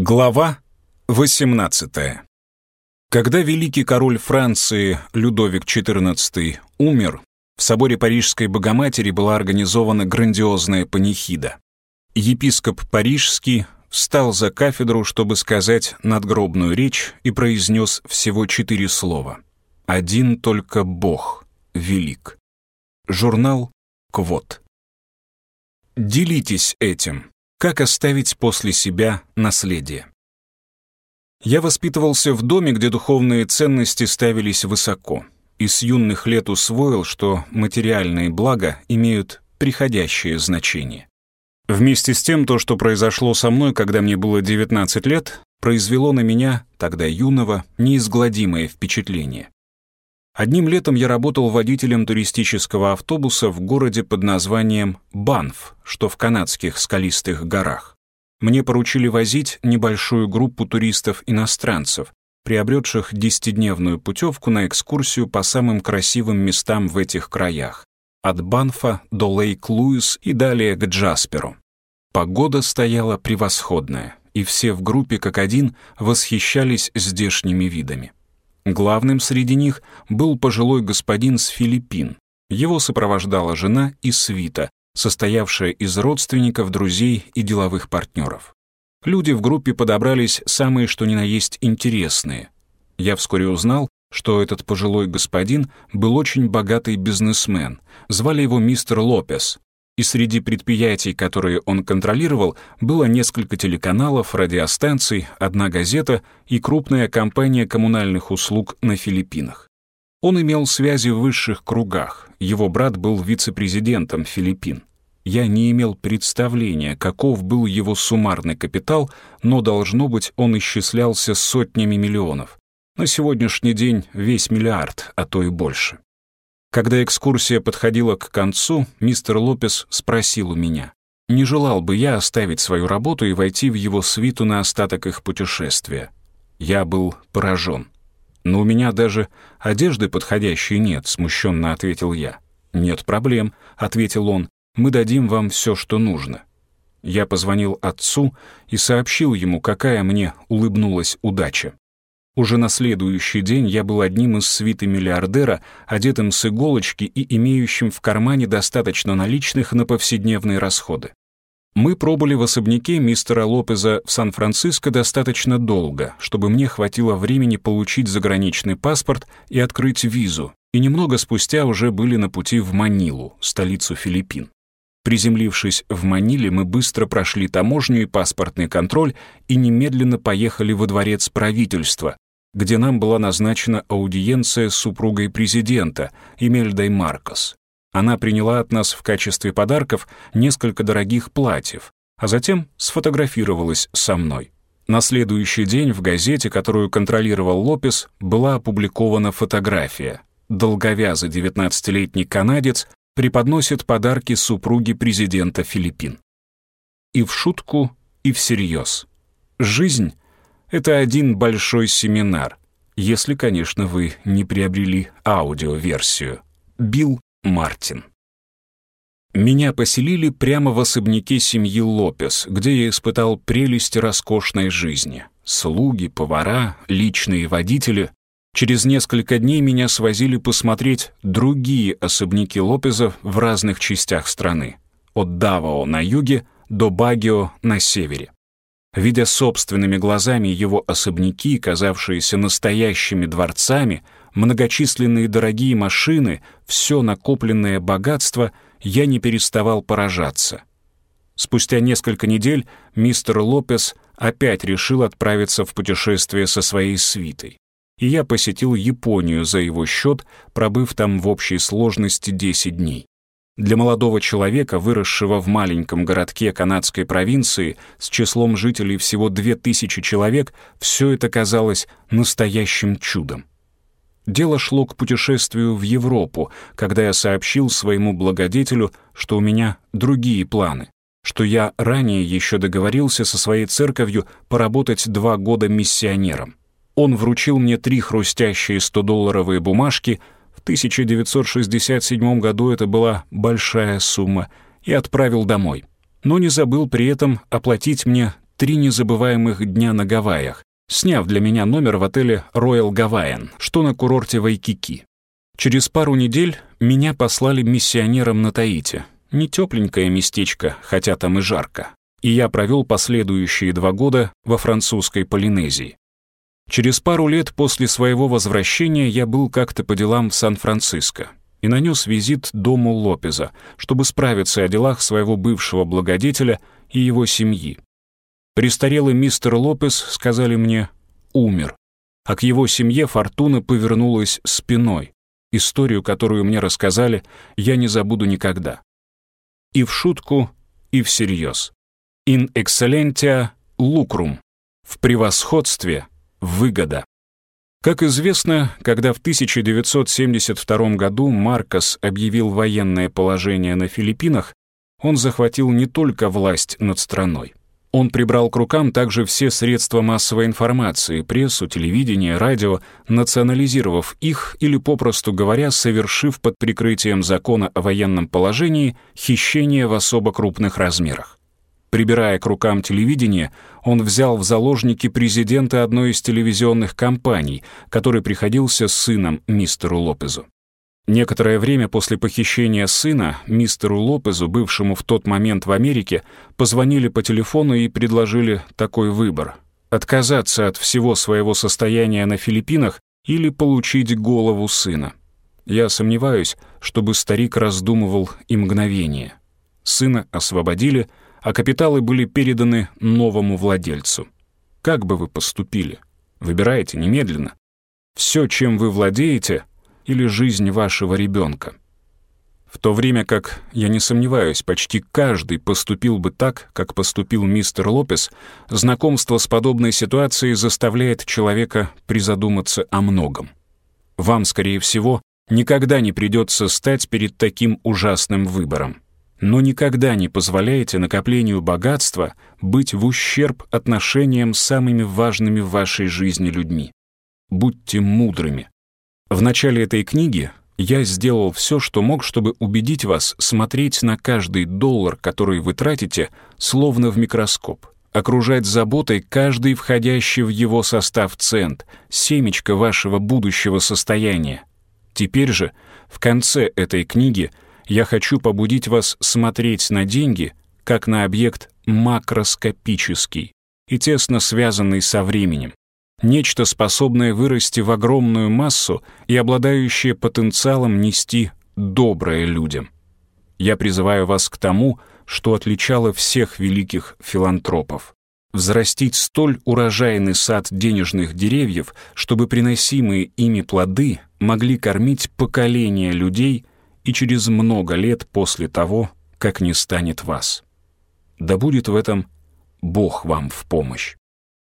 Глава 18. Когда великий король Франции Людовик XIV умер, в соборе Парижской Богоматери была организована грандиозная панихида. Епископ Парижский встал за кафедру, чтобы сказать надгробную речь и произнес всего четыре слова. «Один только Бог велик». Журнал «Квот». Делитесь этим. Как оставить после себя наследие? Я воспитывался в доме, где духовные ценности ставились высоко, и с юных лет усвоил, что материальные блага имеют приходящее значение. Вместе с тем, то, что произошло со мной, когда мне было 19 лет, произвело на меня, тогда юного, неизгладимое впечатление. Одним летом я работал водителем туристического автобуса в городе под названием Банф, что в канадских скалистых горах. Мне поручили возить небольшую группу туристов-иностранцев, приобретших десятидневную путевку на экскурсию по самым красивым местам в этих краях, от Банфа до Лейк-Луис и далее к Джасперу. Погода стояла превосходная, и все в группе как один восхищались здешними видами. Главным среди них был пожилой господин с Филиппин. Его сопровождала жена и свита, состоявшая из родственников, друзей и деловых партнеров. Люди в группе подобрались самые что ни на есть интересные. Я вскоре узнал, что этот пожилой господин был очень богатый бизнесмен. Звали его мистер Лопес, и среди предприятий, которые он контролировал, было несколько телеканалов, радиостанций, одна газета и крупная компания коммунальных услуг на Филиппинах. Он имел связи в высших кругах, его брат был вице-президентом Филиппин. Я не имел представления, каков был его суммарный капитал, но, должно быть, он исчислялся сотнями миллионов. На сегодняшний день весь миллиард, а то и больше. Когда экскурсия подходила к концу, мистер Лопес спросил у меня, не желал бы я оставить свою работу и войти в его свиту на остаток их путешествия. Я был поражен. «Но у меня даже одежды подходящей нет», — смущенно ответил я. «Нет проблем», — ответил он, — «мы дадим вам все, что нужно». Я позвонил отцу и сообщил ему, какая мне улыбнулась удача. Уже на следующий день я был одним из свиты миллиардера, одетым с иголочки и имеющим в кармане достаточно наличных на повседневные расходы. Мы пробыли в особняке мистера Лопеза в Сан-Франциско достаточно долго, чтобы мне хватило времени получить заграничный паспорт и открыть визу, и немного спустя уже были на пути в Манилу, столицу Филиппин. Приземлившись в Маниле, мы быстро прошли таможню и паспортный контроль и немедленно поехали во дворец правительства, где нам была назначена аудиенция с супругой президента, Эмельдой Маркос. Она приняла от нас в качестве подарков несколько дорогих платьев, а затем сфотографировалась со мной. На следующий день в газете, которую контролировал Лопес, была опубликована фотография. Долговязый 19-летний канадец преподносит подарки супруге президента Филиппин. И в шутку, и всерьез. Жизнь — это один большой семинар, если, конечно, вы не приобрели аудиоверсию. Билл Мартин. Меня поселили прямо в особняке семьи Лопес, где я испытал прелесть роскошной жизни. Слуги, повара, личные водители. Через несколько дней меня свозили посмотреть другие особняки Лопезов в разных частях страны. От Давао на юге до Багио на севере. Видя собственными глазами его особняки, казавшиеся настоящими дворцами, многочисленные дорогие машины, все накопленное богатство, я не переставал поражаться. Спустя несколько недель мистер Лопес опять решил отправиться в путешествие со своей свитой. И я посетил Японию за его счет, пробыв там в общей сложности 10 дней. Для молодого человека, выросшего в маленьком городке канадской провинции с числом жителей всего 2000 человек, все это казалось настоящим чудом. Дело шло к путешествию в Европу, когда я сообщил своему благодетелю, что у меня другие планы, что я ранее еще договорился со своей церковью поработать два года миссионером. Он вручил мне три хрустящие 100-долларовые бумажки — 1967 году это была большая сумма, и отправил домой. Но не забыл при этом оплатить мне три незабываемых дня на Гавайях, сняв для меня номер в отеле Royal Gavaian, что на курорте Вайкики. Через пару недель меня послали миссионером на Таити. Не тепленькое местечко, хотя там и жарко. И я провел последующие два года во французской Полинезии. Через пару лет после своего возвращения я был как-то по делам в Сан-Франциско и нанес визит дому Лопеза, чтобы справиться о делах своего бывшего благодетеля и его семьи. Престарелый мистер Лопес, сказали мне, умер, а к его семье фортуна повернулась спиной. Историю, которую мне рассказали, я не забуду никогда. И в шутку, и всерьез. «In excellentia lucrum» — в превосходстве выгода. Как известно, когда в 1972 году Маркос объявил военное положение на Филиппинах, он захватил не только власть над страной. Он прибрал к рукам также все средства массовой информации, прессу, телевидение, радио, национализировав их или, попросту говоря, совершив под прикрытием закона о военном положении хищение в особо крупных размерах. Прибирая к рукам телевидение, он взял в заложники президента одной из телевизионных компаний, который приходился сыном мистеру Лопезу. Некоторое время после похищения сына мистеру Лопезу, бывшему в тот момент в Америке, позвонили по телефону и предложили такой выбор — отказаться от всего своего состояния на Филиппинах или получить голову сына. Я сомневаюсь, чтобы старик раздумывал и мгновение. Сына освободили — а капиталы были переданы новому владельцу. Как бы вы поступили? Выбирайте немедленно. Все, чем вы владеете, или жизнь вашего ребенка. В то время как, я не сомневаюсь, почти каждый поступил бы так, как поступил мистер Лопес, знакомство с подобной ситуацией заставляет человека призадуматься о многом. Вам, скорее всего, никогда не придется стать перед таким ужасным выбором но никогда не позволяйте накоплению богатства быть в ущерб отношениям с самыми важными в вашей жизни людьми. Будьте мудрыми. В начале этой книги я сделал все, что мог, чтобы убедить вас смотреть на каждый доллар, который вы тратите, словно в микроскоп, окружать заботой каждый входящий в его состав цент, семечко вашего будущего состояния. Теперь же, в конце этой книги — я хочу побудить вас смотреть на деньги как на объект макроскопический и тесно связанный со временем, нечто способное вырасти в огромную массу и обладающее потенциалом нести доброе людям. Я призываю вас к тому, что отличало всех великих филантропов. Взрастить столь урожайный сад денежных деревьев, чтобы приносимые ими плоды могли кормить поколения людей — и через много лет после того, как не станет вас. Да будет в этом Бог вам в помощь.